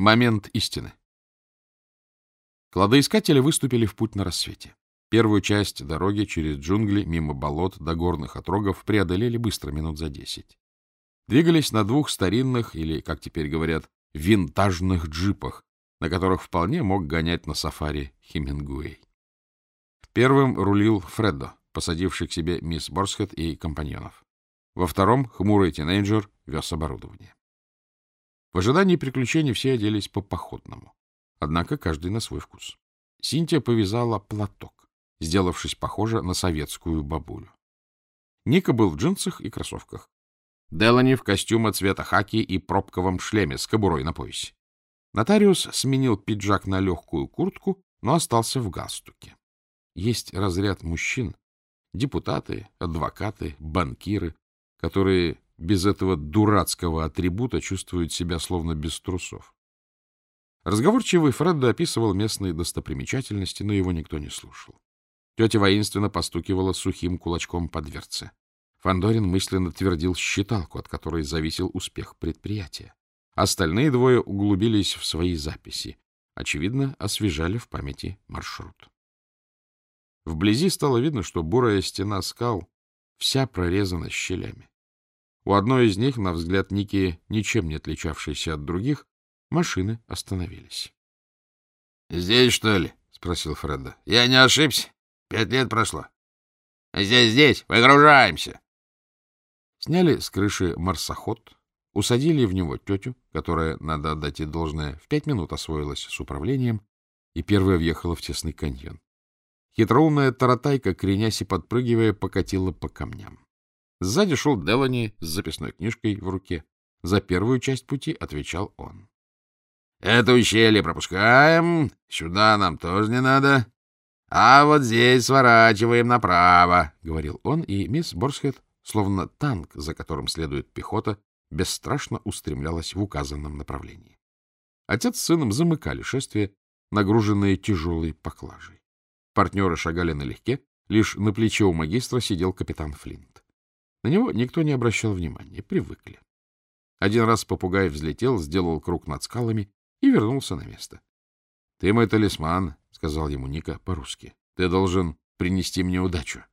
Момент истины. Кладоискатели выступили в путь на рассвете. Первую часть дороги через джунгли, мимо болот до горных отрогов преодолели быстро, минут за десять. Двигались на двух старинных, или, как теперь говорят, винтажных джипах, на которых вполне мог гонять на сафари Хемингуэй. Первым рулил Фреддо, посадивший к себе мисс Борсхед и компаньонов. Во втором хмурый тинейджер вез оборудование. В ожидании приключений все оделись по-походному. Однако каждый на свой вкус. Синтия повязала платок, сделавшись похожа на советскую бабулю. Ника был в джинсах и кроссовках. Делани в костюме цвета хаки и пробковом шлеме с кобурой на поясе. Нотариус сменил пиджак на легкую куртку, но остался в галстуке. Есть разряд мужчин, депутаты, адвокаты, банкиры, которые без этого дурацкого атрибута чувствуют себя словно без трусов. Разговорчивый Фреддо описывал местные достопримечательности, но его никто не слушал. Тетя воинственно постукивала сухим кулачком по дверце. Фандорин мысленно твердил считалку, от которой зависел успех предприятия. Остальные двое углубились в свои записи. Очевидно, освежали в памяти маршрут. Вблизи стало видно, что бурая стена скал вся прорезана щелями. У одной из них, на взгляд Ники, ничем не отличавшейся от других, машины остановились. — Здесь, что ли? — спросил Фредда. — Я не ошибся. Пять лет прошло. — Здесь, здесь. Выгружаемся. Сняли с крыши марсоход, усадили в него тетю, которая, надо отдать ей должное, в пять минут освоилась с управлением и первая въехала в тесный каньон. Хитроумная таратайка, кренясь и подпрыгивая, покатила по камням. Сзади шел Делани с записной книжкой в руке. За первую часть пути отвечал он. — Это ущелье пропускаем, сюда нам тоже не надо. А вот здесь сворачиваем направо, — говорил он, и мисс Борсхед, словно танк, за которым следует пехота, бесстрашно устремлялась в указанном направлении. Отец с сыном замыкали шествие, нагруженные тяжелой поклажей. Партнеры шагали налегке, лишь на плече у магистра сидел капитан Флинт. На него никто не обращал внимания, привыкли. Один раз попугай взлетел, сделал круг над скалами и вернулся на место. — Ты мой талисман, — сказал ему Ника по-русски. — Ты должен принести мне удачу.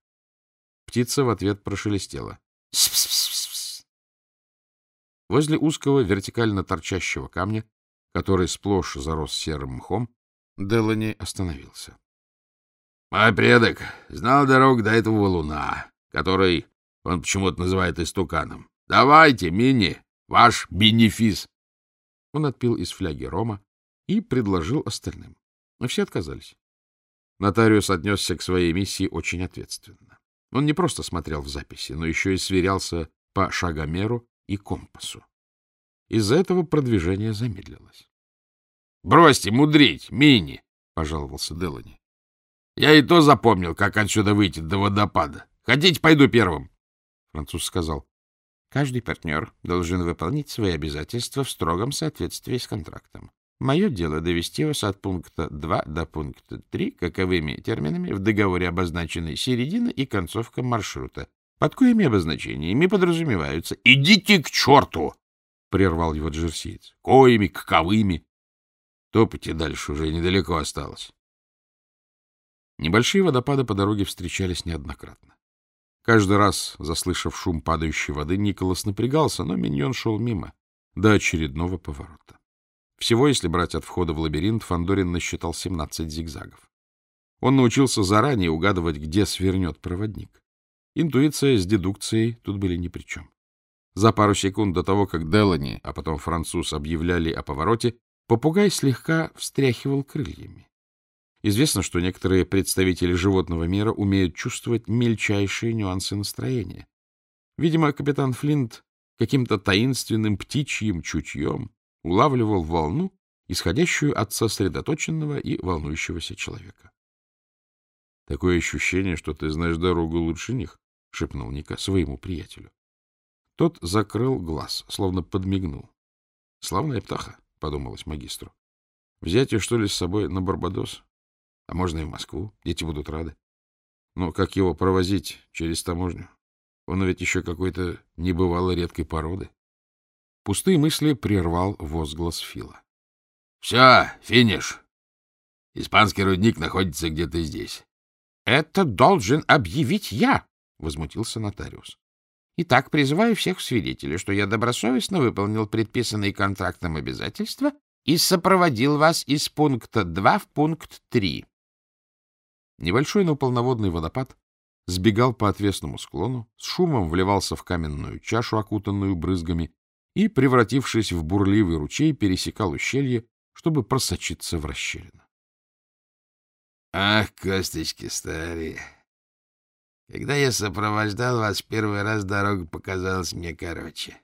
Птица в ответ прошелестела. Возле узкого вертикально торчащего камня, который сплошь зарос серым мхом, Делани остановился. — Мой предок знал дорогу до этого валуна, который он почему-то называет истуканом. Давайте, Мини, ваш бенефис. Он отпил из фляги рома и предложил остальным. Но все отказались. Нотариус отнесся к своей миссии очень ответственно. Он не просто смотрел в записи, но еще и сверялся по шагомеру и компасу. Из-за этого продвижение замедлилось. — Бросьте мудрить, Мини, — пожаловался Делани. — Я и то запомнил, как отсюда выйти до водопада. Хотите, пойду первым? Француз сказал. Каждый партнер должен выполнить свои обязательства в строгом соответствии с контрактом. Мое дело довести вас от пункта 2 до пункта 3, каковыми терминами в договоре обозначены середина и концовка маршрута. Под коими обозначениями подразумеваются... — Идите к черту! — прервал его джерсиец. — Коими, каковыми? Топайте дальше, уже недалеко осталось. Небольшие водопады по дороге встречались неоднократно. Каждый раз, заслышав шум падающей воды, Николас напрягался, но миньон шел мимо, до очередного поворота. Всего, если брать от входа в лабиринт, Фандорин насчитал 17 зигзагов. Он научился заранее угадывать, где свернет проводник. Интуиция с дедукцией тут были ни при чем. За пару секунд до того, как Делани, а потом француз объявляли о повороте, попугай слегка встряхивал крыльями. Известно, что некоторые представители животного мира умеют чувствовать мельчайшие нюансы настроения. Видимо, капитан Флинт каким-то таинственным птичьим чутьем улавливал волну, исходящую от сосредоточенного и волнующегося человека. — Такое ощущение, что ты знаешь дорогу лучше них, — шепнул Ника своему приятелю. Тот закрыл глаз, словно подмигнул. — Славная птаха, — подумалось магистру. — Взять ее, что ли, с собой на Барбадос? А можно и в Москву. Дети будут рады. Но как его провозить через таможню? Он ведь еще какой-то небывало редкой породы. Пустые мысли прервал возглас Фила. Все, финиш. Испанский рудник находится где-то здесь. — Это должен объявить я, — возмутился нотариус. — Итак, призываю всех свидетелей, что я добросовестно выполнил предписанные контрактом обязательства и сопроводил вас из пункта 2 в пункт 3. Небольшой, но полноводный водопад сбегал по отвесному склону, с шумом вливался в каменную чашу, окутанную брызгами, и, превратившись в бурливый ручей, пересекал ущелье, чтобы просочиться в расщелину. Ах, косточки старые! Когда я сопровождал вас первый раз, дорога показалась мне короче.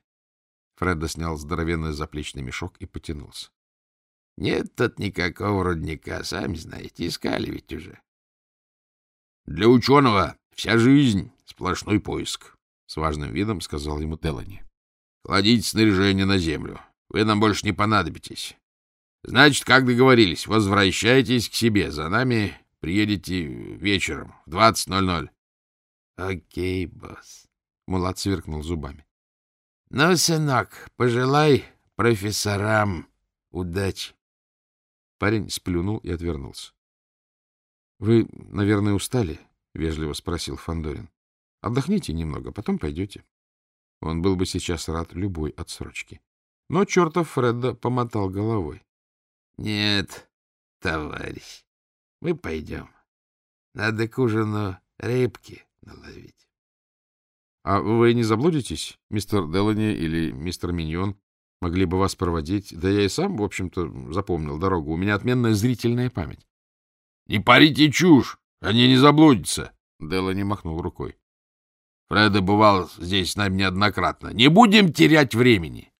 Фредда снял здоровенный заплечный мешок и потянулся. — Нет тут никакого рудника, сами знаете, искали ведь уже. — Для ученого вся жизнь — сплошной поиск, — с важным видом сказал ему Телани. — Кладите снаряжение на землю. Вы нам больше не понадобитесь. Значит, как договорились, возвращайтесь к себе. За нами приедете вечером в 20.00. — Окей, босс. Мулат сверкнул зубами. — Ну, сынок, пожелай профессорам удачи. Парень сплюнул и отвернулся. — Вы, наверное, устали? — вежливо спросил Фандорин. Отдохните немного, потом пойдете. Он был бы сейчас рад любой отсрочке. Но чертов Фредда помотал головой. — Нет, товарищ, мы пойдем. Надо к ужину рыбки наловить. — А вы не заблудитесь? Мистер Делани или мистер Миньон могли бы вас проводить. Да я и сам, в общем-то, запомнил дорогу. У меня отменная зрительная память. — Не парите чушь! Они не заблудятся! Делани махнул рукой. — Фреда бывал здесь с нами неоднократно. Не будем терять времени!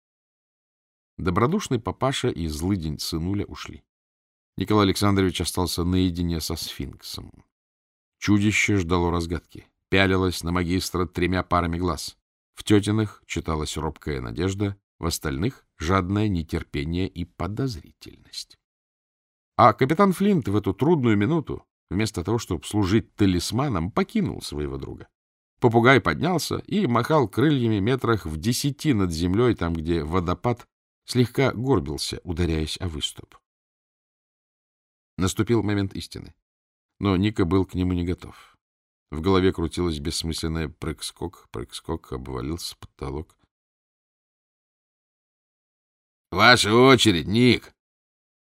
Добродушный папаша и злыдень сынуля ушли. Николай Александрович остался наедине со сфинксом. Чудище ждало разгадки, пялилось на магистра тремя парами глаз. В тетиных читалась робкая надежда, в остальных — жадное нетерпение и подозрительность. А капитан Флинт в эту трудную минуту, вместо того, чтобы служить талисманом, покинул своего друга. Попугай поднялся и махал крыльями метрах в десяти над землей, там, где водопад слегка горбился, ударяясь о выступ. Наступил момент истины. Но Ника был к нему не готов. В голове крутилось бессмысленное прыг-скок, прыг-скок, обвалился потолок. — Ваша очередь, Ник.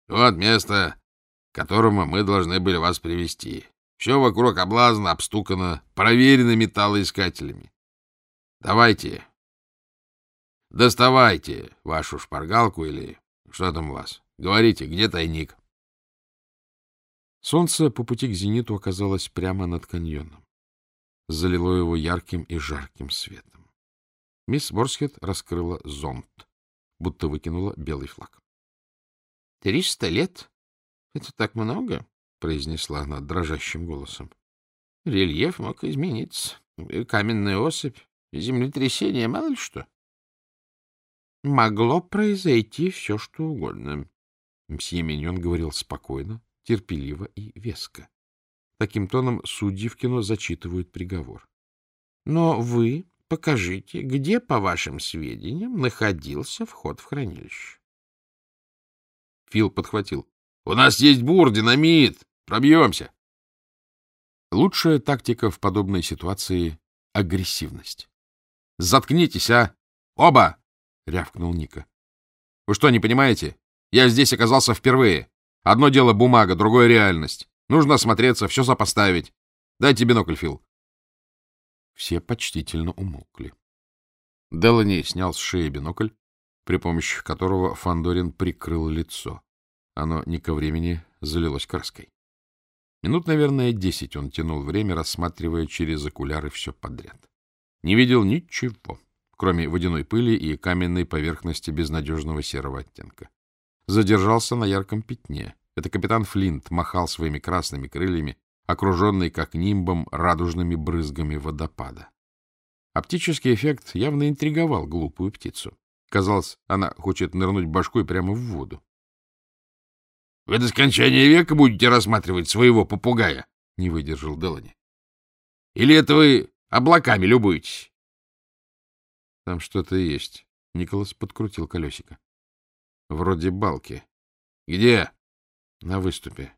Вот место, к которому мы должны были вас привести. Все вокруг облазано, обстукано, проверено металлоискателями. Давайте, доставайте вашу шпаргалку или что там у вас. Говорите, где тайник? Солнце по пути к зениту оказалось прямо над каньоном. Залило его ярким и жарким светом. Мисс Борсхед раскрыла зонт, будто выкинула белый флаг. — Триста лет? Это так много? — произнесла она дрожащим голосом. — Рельеф мог измениться. Каменная особь, землетрясение, мало ли что. Могло произойти все, что угодно. Мсье Миньон говорил спокойно, терпеливо и веско. Таким тоном судьи в кино зачитывают приговор. Но вы покажите, где, по вашим сведениям, находился вход в хранилище. Фил подхватил. — У нас есть бур, динамит. Пробьемся. Лучшая тактика в подобной ситуации — агрессивность. — Заткнитесь, а! Оба! — рявкнул Ника. — Вы что, не понимаете? Я здесь оказался впервые. Одно дело бумага, другое реальность. Нужно осмотреться, все сопоставить. Дайте бинокль, Фил. Все почтительно умолкли. Делани снял с шеи бинокль, при помощи которого Фандорин прикрыл лицо. Оно не ко времени залилось краской. Минут, наверное, десять он тянул время, рассматривая через окуляры все подряд. Не видел ничего, кроме водяной пыли и каменной поверхности безнадежного серого оттенка задержался на ярком пятне. Это капитан Флинт махал своими красными крыльями, окруженный как нимбом радужными брызгами водопада. Оптический эффект явно интриговал глупую птицу. Казалось, она хочет нырнуть башкой прямо в воду. — Вы до скончания века будете рассматривать своего попугая? — не выдержал Делани. — Или это вы облаками любуетесь? — Там что-то есть. Николас подкрутил колесико. Вроде балки. Где? На выступе.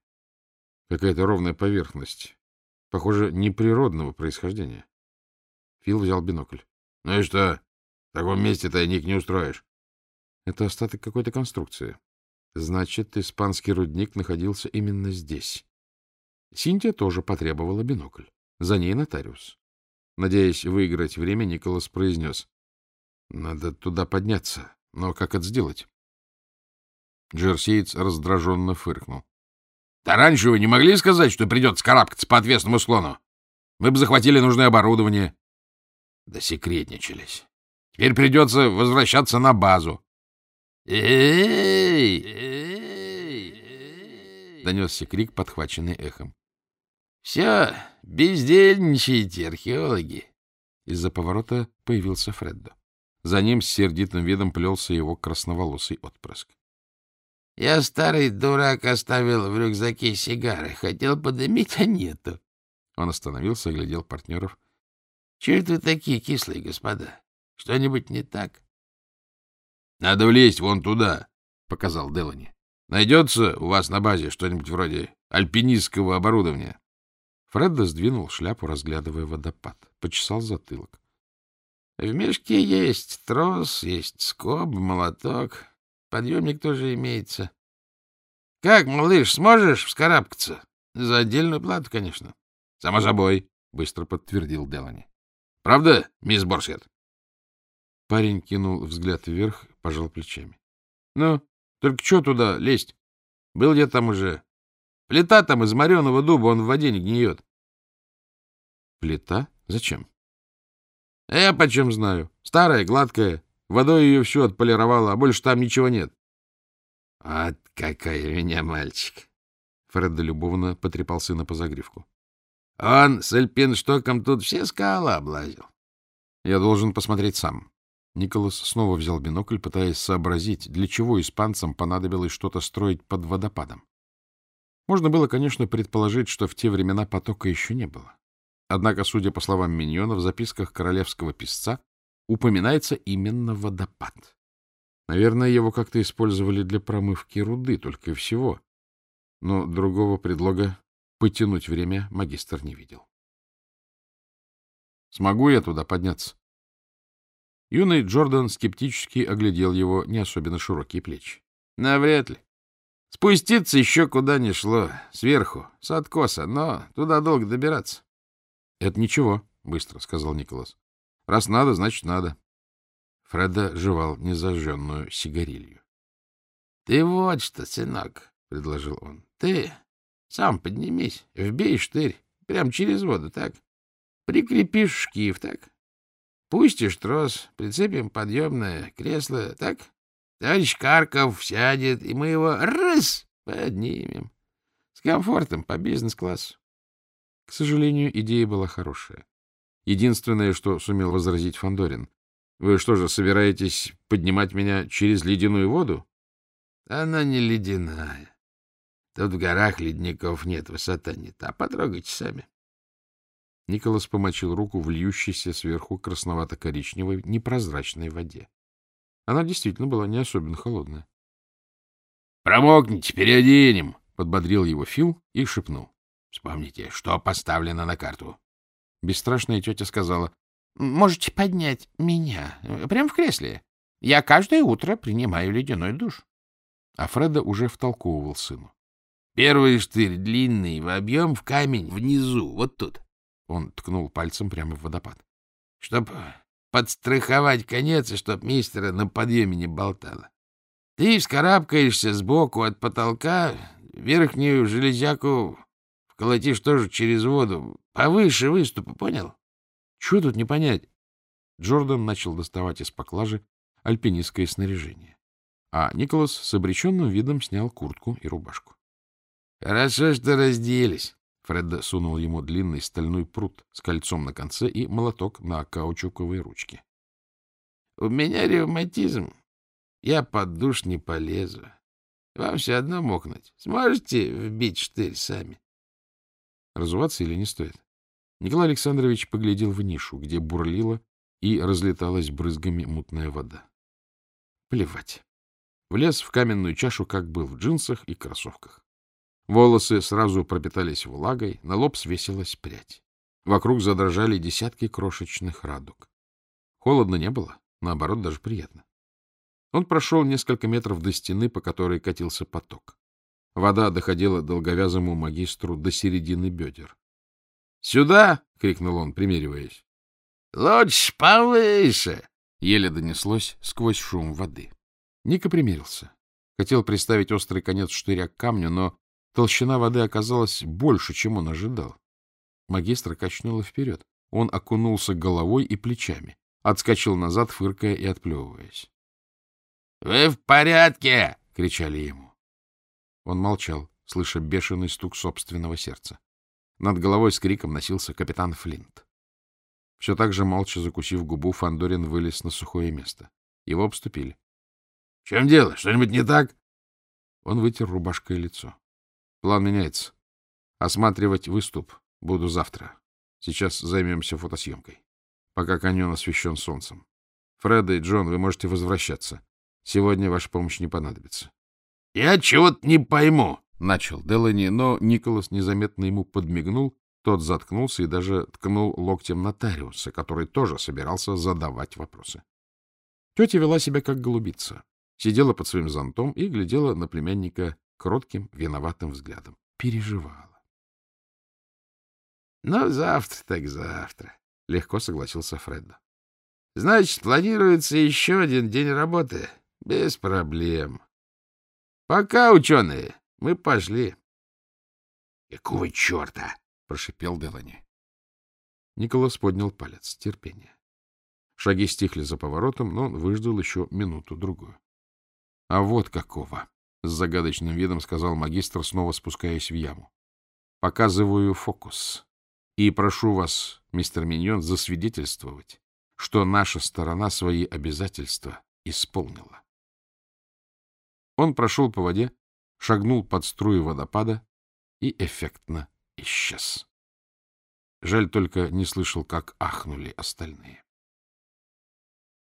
Какая-то ровная поверхность. Похоже, неприродного происхождения. Фил взял бинокль. — Ну и что? В таком месте тайник не устроишь. Это остаток какой-то конструкции. Значит, испанский рудник находился именно здесь. Синтия тоже потребовала бинокль. За ней нотариус. Надеясь выиграть время, Николас произнес. — Надо туда подняться. Но как это сделать? Джерсиец раздраженно фыркнул. — Да раньше вы не могли сказать, что придется карабкаться по отвесному склону? Мы бы захватили нужное оборудование. Да секретничались. Теперь придется возвращаться на базу. «Эй! Эй!» — донесся крик, подхваченный эхом. «Все, бездельничайте, археологи!» Из-за поворота появился Фреддо. За ним с сердитым видом плелся его красноволосый отпрыск. — Я, старый дурак, оставил в рюкзаке сигары. Хотел подымить, а нету. Он остановился, оглядел партнеров. — Чего это вы такие кислые, господа? Что-нибудь не так? — Надо влезть вон туда, — показал Делани. — Найдется у вас на базе что-нибудь вроде альпинистского оборудования? Фреддо сдвинул шляпу, разглядывая водопад. Почесал затылок. — В мешке есть трос, есть скоб, молоток. Подъемник тоже имеется. — Как, малыш, сможешь вскарабкаться? За отдельную плату, конечно. — Само собой, — быстро подтвердил Делани. — Правда, мисс Борсет? Парень кинул взгляд вверх, пожал плечами. — Ну, только что туда лезть? Был я там уже. Плита там из мореного дуба, он в воде не гниет. — Плита? Зачем? — А я почем знаю. Старая, гладкая. Водой ее всю отполировала, а больше там ничего нет. — Вот какой меня мальчик! Фредда любовно потрепал сына по загривку. — Он с альпинштоком тут все скалы облазил. — Я должен посмотреть сам. Николас снова взял бинокль, пытаясь сообразить, для чего испанцам понадобилось что-то строить под водопадом. Можно было, конечно, предположить, что в те времена потока еще не было. Однако, судя по словам Миньона, в записках королевского писца упоминается именно водопад. Наверное, его как-то использовали для промывки руды, только и всего. Но другого предлога потянуть время магистр не видел. «Смогу я туда подняться?» Юный Джордан скептически оглядел его не особенно широкие плечи. — Навряд ли. Спуститься еще куда ни шло, сверху, с откоса, но туда долго добираться. — Это ничего, — быстро сказал Николас. — Раз надо, значит надо. Фреда жевал незажженную сигарилью. — Ты вот что, сынок, — предложил он, — ты сам поднимись, вбей штырь, прямо через воду, так? Прикрепишь шкив, так? Пустишь трос, прицепим подъемное кресло, так? Товарищ Карков сядет, и мы его раз поднимем. С комфортом по бизнес-классу. К сожалению, идея была хорошая. Единственное, что сумел возразить Фандорин. Вы что же, собираетесь поднимать меня через ледяную воду? Она не ледяная. Тут в горах ледников нет, высота не та. Потрогайте сами. Николас помочил руку в льющейся сверху красновато-коричневой непрозрачной воде. Она действительно была не особенно холодная. — Промокните, переоденем, — подбодрил его Фил и шепнул. — Вспомните, что поставлено на карту. Бесстрашная тетя сказала. — Можете поднять меня прямо в кресле. Я каждое утро принимаю ледяной душ. А Фреда уже втолковывал сыну. — Первый штырь длинный, в объем в камень, внизу, вот тут. Он ткнул пальцем прямо в водопад. — Чтоб подстраховать конец, и чтоб мистера на подъеме не болтало. Ты вскарабкаешься сбоку от потолка, верхнюю железяку вколотишь тоже через воду, повыше выступа, понял? — Чего тут не понять? Джордан начал доставать из поклажи альпинистское снаряжение, а Николас с обреченным видом снял куртку и рубашку. — Хорошо, что разделись. Фредда сунул ему длинный стальной прут с кольцом на конце и молоток на каучуковой ручке. — У меня ревматизм. Я под душ не полезу. Вам все одно мокнуть. Сможете вбить штырь сами? Разуваться или не стоит? Николай Александрович поглядел в нишу, где бурлила и разлеталась брызгами мутная вода. Плевать. Влез в каменную чашу, как был, в джинсах и кроссовках. Волосы сразу пропитались влагой, на лоб свесилась прядь. Вокруг задрожали десятки крошечных радуг. Холодно не было, наоборот, даже приятно. Он прошел несколько метров до стены, по которой катился поток. Вода доходила долговязому магистру до середины бедер. «Сюда!» — крикнул он, примериваясь. «Лучше повыше!» — еле донеслось сквозь шум воды. Ника примерился. Хотел приставить острый конец штыря к камню, но толщина воды оказалась больше, чем он ожидал. Магистр качнуло вперед. Он окунулся головой и плечами, отскочил назад, фыркая и отплевываясь. — Вы в порядке? — кричали ему. Он молчал, слыша бешеный стук собственного сердца. Над головой с криком носился капитан Флинт. Все так же, молча закусив губу, Фандорин вылез на сухое место. Его обступили. — В чем дело? Что-нибудь не так? Он вытер рубашкой лицо. План меняется. Осматривать выступ буду завтра. Сейчас займемся фотосъемкой. Пока каньон освещен солнцем. Фреда и Джон, вы можете возвращаться. Сегодня ваша помощь не понадобится. — Я чего-то не пойму, — начал Делани, но Николас незаметно ему подмигнул, тот заткнулся и даже ткнул локтем нотариуса, который тоже собирался задавать вопросы. Тетя вела себя как голубица, сидела под своим зонтом и глядела на племянника кротким, виноватым взглядом. Переживала. — Ну, завтра так завтра, — легко согласился Фреддо. — Значит, планируется еще один день работы. Без проблем. Пока, ученые, мы пошли. — Какого черта? — прошипел Делани. Николас поднял палец. Терпение. Шаги стихли за поворотом, но он выждал еще минуту-другую. — А вот какого! — с загадочным видом сказал магистр, снова спускаясь в яму. — Показываю фокус. И прошу вас, мистер Миньон, засвидетельствовать, что наша сторона свои обязательства исполнила. Он прошел по воде, шагнул под струю водопада и эффектно исчез. Жаль только не слышал, как ахнули остальные.